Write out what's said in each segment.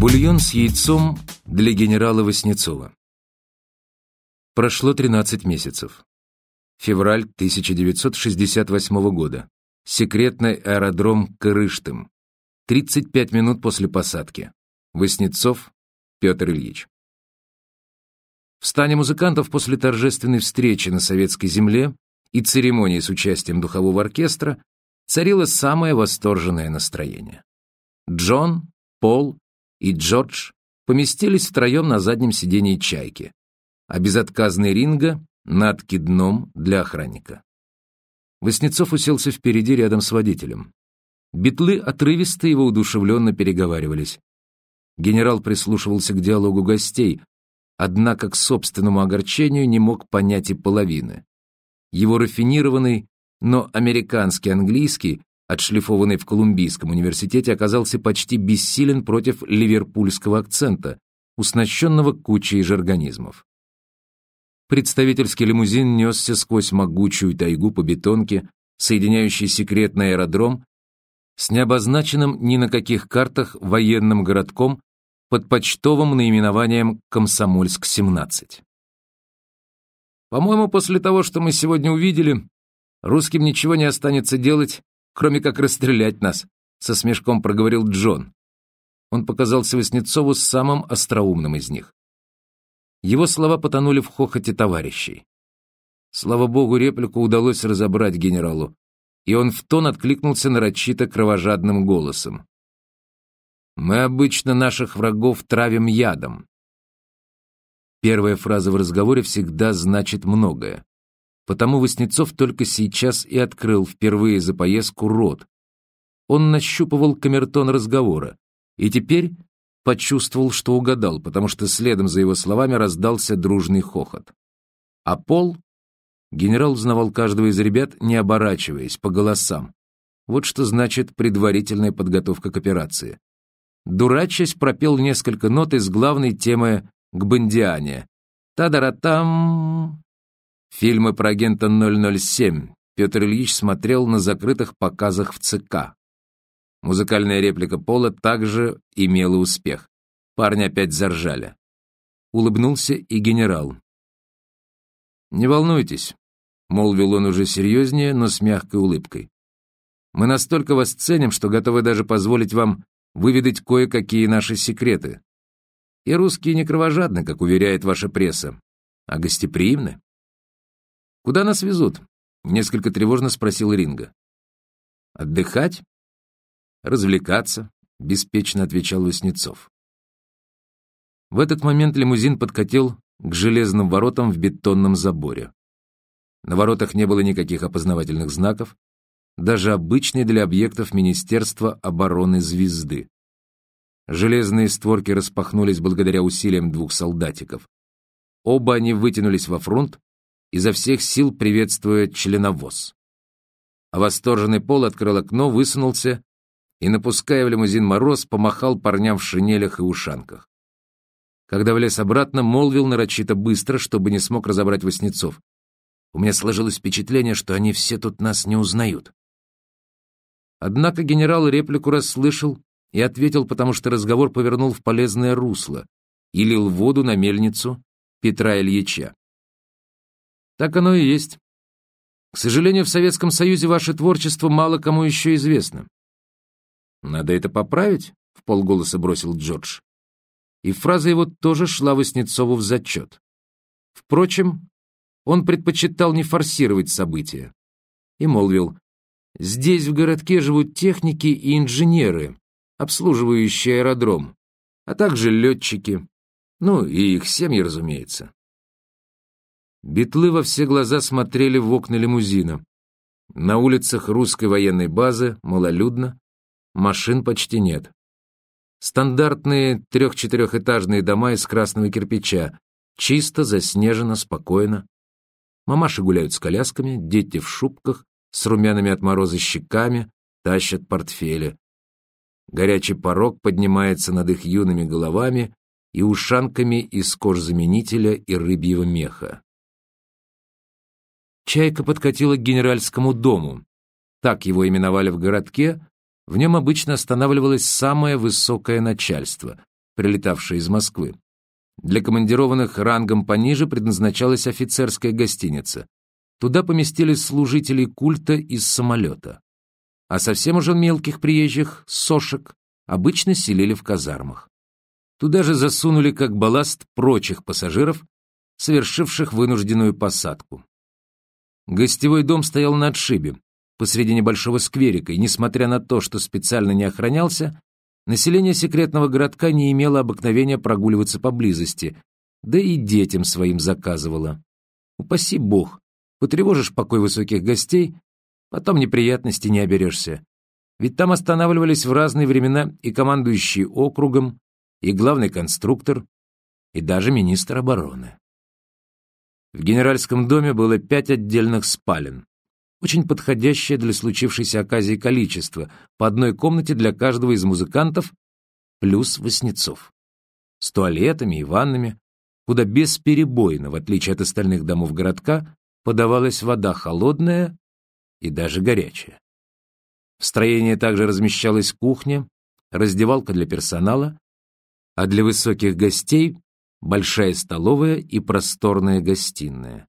Бульон с яйцом для генерала Васнецова. Прошло 13 месяцев. Февраль 1968 года. Секретный аэродром Кырыштым. 35 минут после посадки. Васнецов Петр Ильич. В стане музыкантов после торжественной встречи на советской земле и церемонии с участием духового оркестра царило самое восторженное настроение. Джон, Пол и Джордж поместились втроем на заднем сидении «Чайки», а безотказный Ринга — на откидном для охранника. Воснецов уселся впереди рядом с водителем. Битлы отрывисто и воодушевленно переговаривались. Генерал прислушивался к диалогу гостей, однако к собственному огорчению не мог понять и половины. Его рафинированный, но американский английский отшлифованный в Колумбийском университете, оказался почти бессилен против ливерпульского акцента, уснащенного кучей жаргонизмов. Представительский лимузин несся сквозь могучую тайгу по бетонке, соединяющей секретный аэродром с необозначенным ни на каких картах военным городком под почтовым наименованием «Комсомольск-17». «По-моему, после того, что мы сегодня увидели, русским ничего не останется делать, кроме как расстрелять нас», — со смешком проговорил Джон. Он показался Васнецову самым остроумным из них. Его слова потонули в хохоте товарищей. Слава богу, реплику удалось разобрать генералу, и он в тон откликнулся нарочито кровожадным голосом. «Мы обычно наших врагов травим ядом». Первая фраза в разговоре всегда значит многое. Потому Васнецов только сейчас и открыл впервые за поездку рот. Он нащупывал камертон разговора, и теперь почувствовал, что угадал, потому что следом за его словами раздался дружный хохот. А Пол... Генерал узнавал каждого из ребят, не оборачиваясь, по голосам. Вот что значит предварительная подготовка к операции. Дурачась пропел несколько нот из главной темы к Бондиане. Та-да-ра-там, Фильмы про агента 007 Петр Ильич смотрел на закрытых показах в ЦК. Музыкальная реплика Пола также имела успех. Парни опять заржали. Улыбнулся и генерал. «Не волнуйтесь», — молвил он уже серьезнее, но с мягкой улыбкой. «Мы настолько вас ценим, что готовы даже позволить вам выведать кое-какие наши секреты. И русские не кровожадны, как уверяет ваша пресса, а гостеприимны». «Куда нас везут?» — несколько тревожно спросил Ринга. «Отдыхать? Развлекаться?» — беспечно отвечал Васнецов. В этот момент лимузин подкатил к железным воротам в бетонном заборе. На воротах не было никаких опознавательных знаков, даже обычной для объектов Министерства обороны звезды. Железные створки распахнулись благодаря усилиям двух солдатиков. Оба они вытянулись во фронт, изо всех сил приветствуя членовоз. А восторженный Пол открыл окно, высунулся и, напуская в лимузин мороз, помахал парням в шинелях и ушанках. Когда влез обратно, молвил нарочито быстро, чтобы не смог разобрать Васнецов. У меня сложилось впечатление, что они все тут нас не узнают. Однако генерал реплику расслышал и ответил, потому что разговор повернул в полезное русло и лил воду на мельницу Петра Ильича. Так оно и есть. К сожалению, в Советском Союзе ваше творчество мало кому еще известно. Надо это поправить, — в полголоса бросил Джордж. И фраза его тоже шла Васнецову в зачет. Впрочем, он предпочитал не форсировать события. И молвил, здесь в городке живут техники и инженеры, обслуживающие аэродром, а также летчики, ну и их семьи, разумеется. Битлы во все глаза смотрели в окна лимузина. На улицах русской военной базы малолюдно, машин почти нет. Стандартные трех-четырехэтажные дома из красного кирпича, чисто, заснежено, спокойно. Мамаши гуляют с колясками, дети в шубках, с румяными от мороза щеками, тащат портфели. Горячий порог поднимается над их юными головами и ушанками из кожзаменителя и рыбьего меха. Чайка подкатила к генеральскому дому. Так его именовали в городке. В нем обычно останавливалось самое высокое начальство. прилетавшая из Москвы. Для командированных рангом пониже предназначалась офицерская гостиница. Туда поместились служители культа из самолета. А совсем уже мелких приезжих, сошек, обычно селили в казармах. Туда же засунули как балласт прочих пассажиров, совершивших вынужденную посадку. Гостевой дом стоял на отшибе, посреди небольшого скверика, и, несмотря на то, что специально не охранялся, население секретного городка не имело обыкновения прогуливаться поблизости, да и детям своим заказывало. Упаси бог, потревожишь покой высоких гостей, потом неприятностей не оберешься. Ведь там останавливались в разные времена и командующий округом, и главный конструктор, и даже министр обороны. В генеральском доме было пять отдельных спален, очень подходящее для случившейся оказии количество, по одной комнате для каждого из музыкантов, плюс Васнецов. С туалетами и ваннами, куда бесперебойно, в отличие от остальных домов городка, подавалась вода холодная и даже горячая. В строении также размещалась кухня, раздевалка для персонала, а для высоких гостей — большая столовая и просторная гостиная.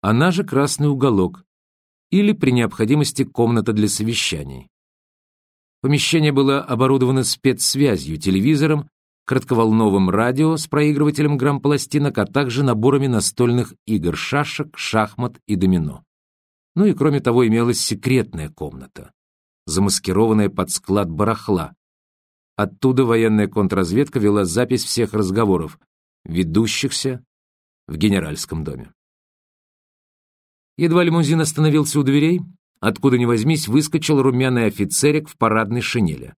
Она же красный уголок, или, при необходимости, комната для совещаний. Помещение было оборудовано спецсвязью, телевизором, кратковолновым радио с проигрывателем грампластинок, а также наборами настольных игр, шашек, шахмат и домино. Ну и кроме того имелась секретная комната замаскированная под склад барахла. Оттуда военная контрразведка вела запись всех разговоров, ведущихся в генеральском доме. Едва лимузин остановился у дверей, откуда ни возьмись, выскочил румяный офицерик в парадной шинели.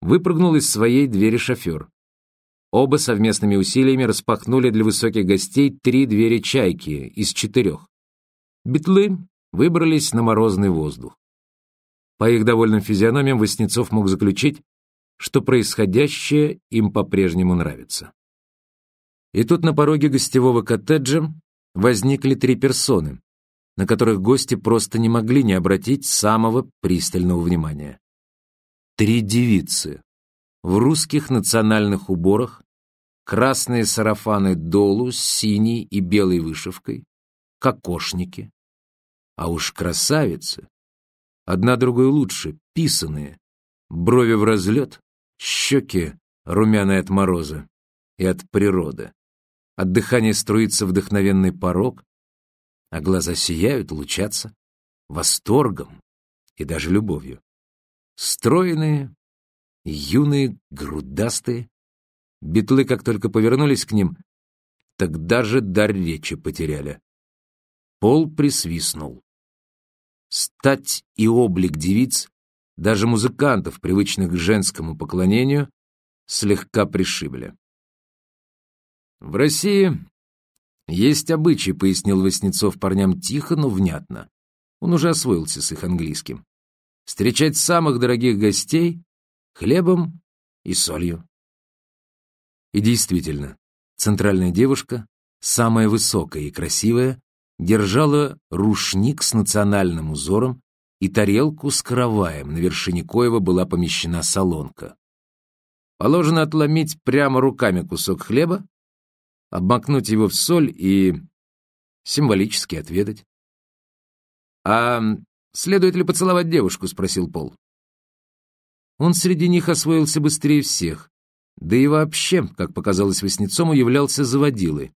Выпрыгнул из своей двери шофер. Оба совместными усилиями распахнули для высоких гостей три двери «Чайки» из четырех. Битлы выбрались на морозный воздух. По их довольным физиономиям Васнецов мог заключить, что происходящее им по-прежнему нравится. И тут на пороге гостевого коттеджа возникли три персоны, на которых гости просто не могли не обратить самого пристального внимания. Три девицы в русских национальных уборах, красные сарафаны долу с синей и белой вышивкой, кокошники. А уж красавицы! Одна другой лучше, писаные. Брови в разлет, щеки румяные от мороза и от природы. От дыхания струится вдохновенный порог, а глаза сияют, лучатся, восторгом и даже любовью. Стройные, юные, грудастые. Битлы, как только повернулись к ним, так даже дар речи потеряли. Пол присвистнул. Стать и облик девиц, даже музыкантов, привычных к женскому поклонению, слегка пришибли. В России есть обычай, пояснил Васнецов парням тихо, но внятно. Он уже освоился с их английским. Встречать самых дорогих гостей хлебом и солью. И действительно, центральная девушка, самая высокая и красивая, держала рушник с национальным узором и тарелку с караваем, на вершине коего была помещена солонка. Положено отломить прямо руками кусок хлеба, обмакнуть его в соль и символически отведать. «А следует ли поцеловать девушку?» — спросил Пол. Он среди них освоился быстрее всех, да и вообще, как показалось Васнецому, являлся заводилой.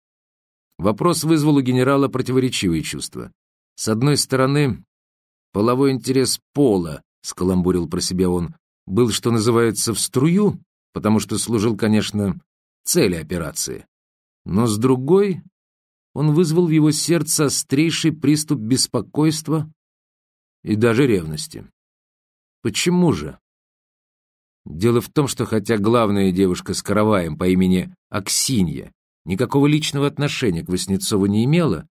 Вопрос вызвал у генерала противоречивые чувства. С одной стороны, половой интерес пола, скаламбурил про себя он, был, что называется, в струю, потому что служил, конечно, цели операции. Но с другой, он вызвал в его сердце острейший приступ беспокойства и даже ревности. Почему же? Дело в том, что хотя главная девушка с караваем по имени Аксинья никакого личного отношения к Васнецову не имела,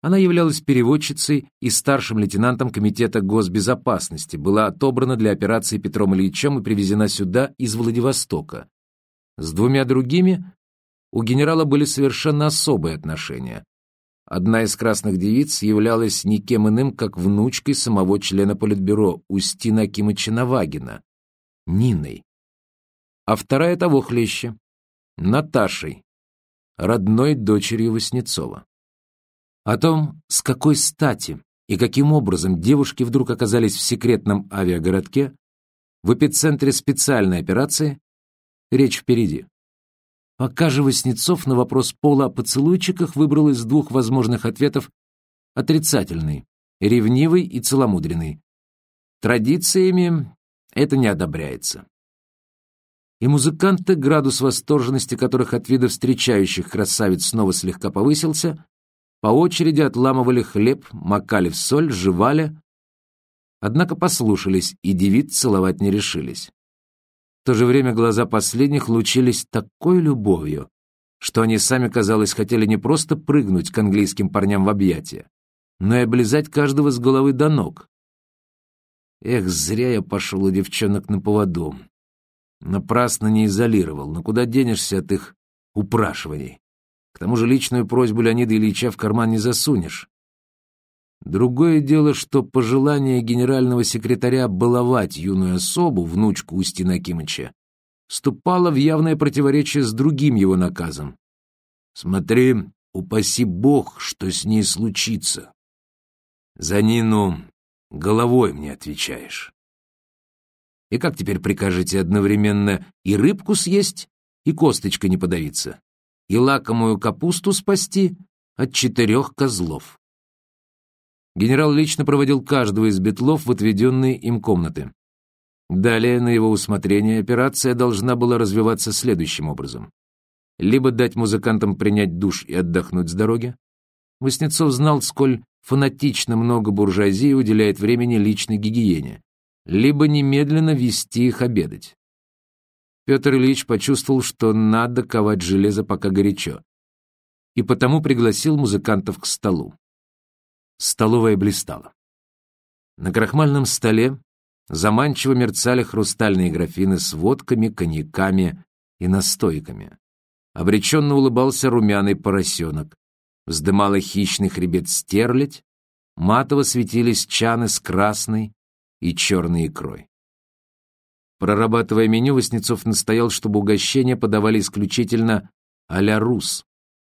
она являлась переводчицей и старшим лейтенантом Комитета госбезопасности, была отобрана для операции Петром Ильичем и привезена сюда из Владивостока. С двумя другими у генерала были совершенно особые отношения. Одна из красных девиц являлась никем иным, как внучкой самого члена Политбюро Устина Акимыча Навагина, Ниной. А вторая того хлеще Наташей, родной дочерью Васнецова. О том, с какой стати и каким образом девушки вдруг оказались в секретном авиагородке, в эпицентре специальной операции, речь впереди. Пока же Васнецов на вопрос Пола о поцелуйчиках выбрал из двух возможных ответов отрицательный, ревнивый и целомудренный. Традициями это не одобряется. И музыканты, градус восторженности которых от вида встречающих красавиц снова слегка повысился, по очереди отламывали хлеб, макали в соль, жевали, однако послушались и девиц целовать не решились. То же время глаза последних лучились такой любовью, что они сами, казалось, хотели не просто прыгнуть к английским парням в объятия, но и облизать каждого с головы до ног. Эх, зря я пошел у девчонок на поводу. Напрасно не изолировал, но куда денешься от их упрашиваний? К тому же личную просьбу Леонида Ильича в карман не засунешь. Другое дело, что пожелание генерального секретаря баловать юную особу, внучку Устина Акимыча, вступало в явное противоречие с другим его наказом. «Смотри, упаси бог, что с ней случится. За Нину головой мне отвечаешь». И как теперь прикажете одновременно и рыбку съесть, и косточкой не подавиться, и лакомую капусту спасти от четырех козлов? Генерал лично проводил каждого из бетлов в отведенные им комнаты. Далее, на его усмотрение, операция должна была развиваться следующим образом. Либо дать музыкантам принять душ и отдохнуть с дороги. Васнецов знал, сколь фанатично много буржуазии уделяет времени личной гигиене, либо немедленно вести их обедать. Петр Ильич почувствовал, что надо ковать железо пока горячо, и потому пригласил музыкантов к столу. Столовая блистала. На крахмальном столе заманчиво мерцали хрустальные графины с водками, коньяками и настойками. Обреченно улыбался румяный поросенок, вздымала хищный хребет стерлядь, матово светились чаны с красной, и черной икрой. Прорабатывая меню, Васнецов настоял, чтобы угощения подавали исключительно а-ля рус.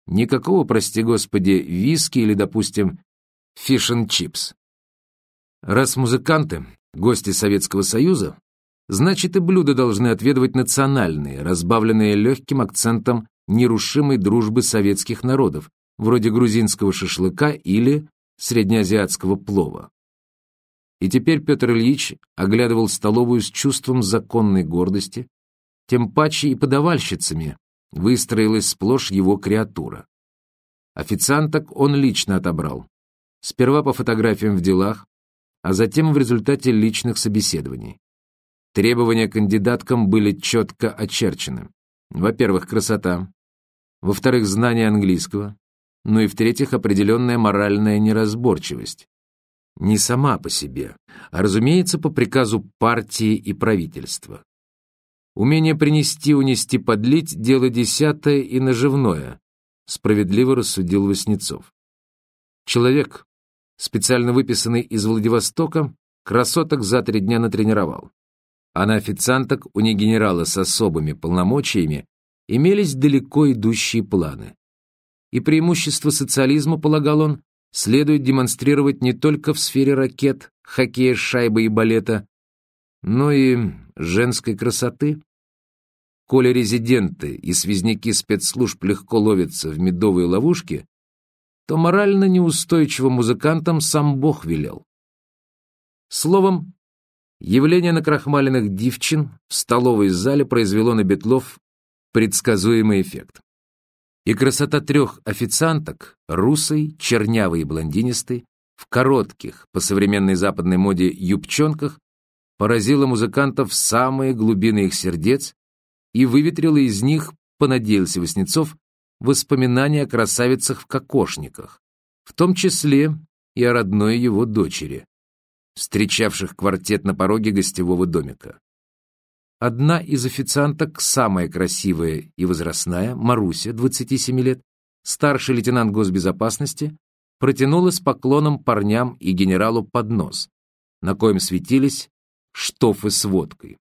Никакого, прости господи, виски или, допустим, фиш-н-чипс. Раз музыканты — гости Советского Союза, значит и блюда должны отведывать национальные, разбавленные легким акцентом нерушимой дружбы советских народов, вроде грузинского шашлыка или среднеазиатского плова. И теперь Петр Ильич оглядывал столовую с чувством законной гордости, тем паче и подавальщицами выстроилась сплошь его креатура. Официанток он лично отобрал. Сперва по фотографиям в делах, а затем в результате личных собеседований. Требования кандидаткам были четко очерчены. Во-первых, красота. Во-вторых, знание английского. Ну и в-третьих, определенная моральная неразборчивость не сама по себе, а, разумеется, по приказу партии и правительства. Умение принести, унести, подлить — дело десятое и наживное, справедливо рассудил Васнецов. Человек, специально выписанный из Владивостока, красоток за три дня натренировал. А на официанток у негенерала с особыми полномочиями имелись далеко идущие планы. И преимущество социализма, полагал он, следует демонстрировать не только в сфере ракет, хоккея, шайбы и балета, но и женской красоты. Коли резиденты и связняки спецслужб легко ловятся в медовые ловушки, то морально неустойчивым музыкантам сам Бог велел. Словом, явление накрахмаленных девчин в столовой зале произвело на Бетлов предсказуемый эффект. И красота трех официанток, русой, чернявой и блондинистой, в коротких, по современной западной моде, юбчонках, поразила музыкантов в самые глубины их сердец и выветрила из них, понадеялся Васнецов, воспоминания о красавицах в кокошниках, в том числе и о родной его дочери, встречавших квартет на пороге гостевого домика. Одна из официанток, самая красивая и возрастная, Маруся, 27 лет, старший лейтенант госбезопасности, протянула с поклоном парням и генералу поднос, на коем светились штофы с водкой.